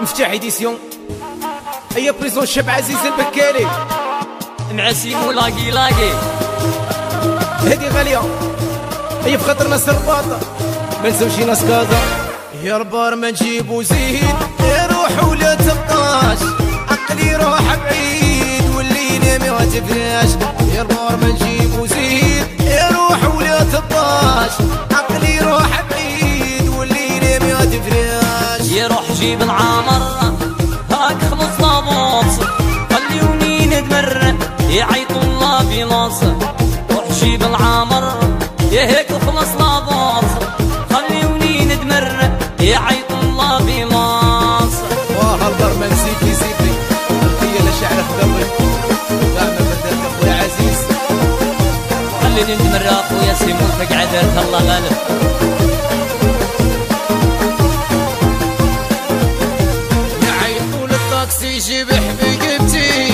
مفتاح ايديسيون هيا بريزون الشاب عزيز البكالي معسيم ولاقي لاقي. هادي غالية. هيا بخاطر ناس الرباط ما نساوش ناس كازا يا ربار ما نجيبو زيد يا روح ولا تبقاش. عقلي روح بعيد. والليل ما تفناش يا ربار ما نجيبو زيد يا روح ولا تبقاش. عقلي روح بعيد. والليل ما تفناش يروح جيب العامر جيب العامر يا هيك خلص لابوص خليوني ندمر يعيط الله بلاص واه البر نسيتي زيدي الخية لشعر خضري دعنا بدلك اخويا عزيز خليني ندمر اخويا سيمون تقعد الله غالب. يعيطوا للطاكسي جيب حبيبتي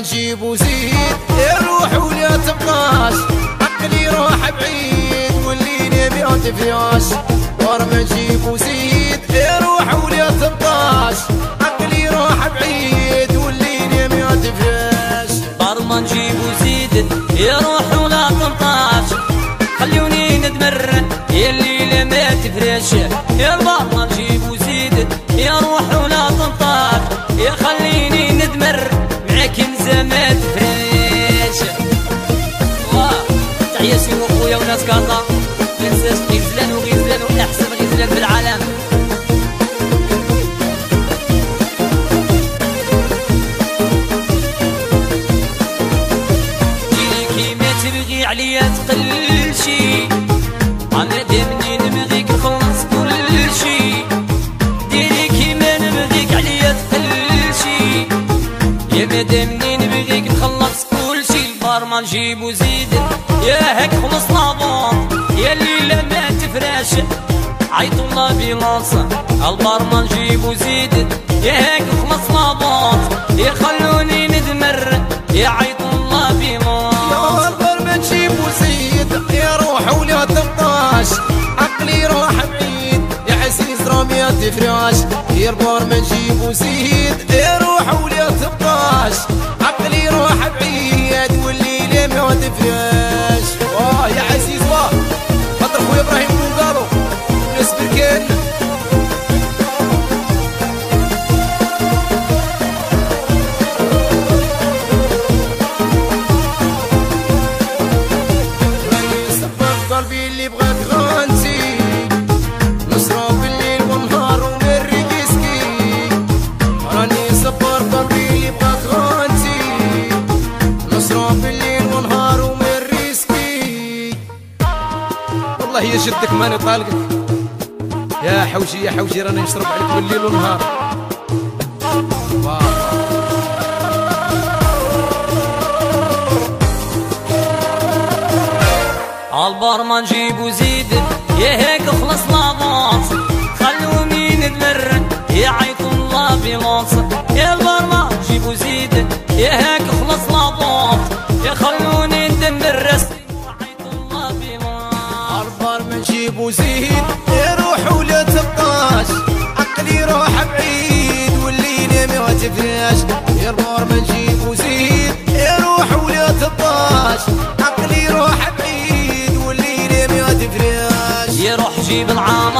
نجيب وزيد. يا روح ولا تبقاش عقلي روح بعيد. واللي نبي تفياش بار ما نجيب وزيد. يا روح ولا تبقاش عقلي روح بعيد. واللي نبي تفياش بار ما نجيب وزيد يروح ولا تنطاش خليوني ندمر. يا الليلة ما تفرش. يا ما نجيب وزيد يروح ولا عليا تقل شي. أنا دامني نبغيك خلص كل شي. ديري كيما نبغيك عليا تقل شي. يا مادامني نبغيك نخلص كل شي. البار ما نجيب وزيد. يا هاك خلص لابون يا الليلة ما تفراش عيط الله بلاص البار ما نجيب وزيد. يا هاك يا البر ما تجيب وزيد روح ولا تبطاش عقلي روح بعيد والليل ما تفراش والله يا جدك ماني طالقك يا حوجي يا حوجي راني نشرب عليك بالليل والنهار. عالبار ما نجيبو زيد يا هيك خلص لابونس خلو مين المر عيط الله بلاص. يا البار ما نجيبو زيد يا هيك خلص لابونس يا خلوني ندمر راسي وعيط الله بلاص. نجيبو زيد روح ولا تبقاش. عقلي روح بعيد والليلة ما تفياش يا المور ما نجيبو زيد روح ولا تبقاش. عقلي روح بعيد والليلة ما تفياش يا روح جيب العام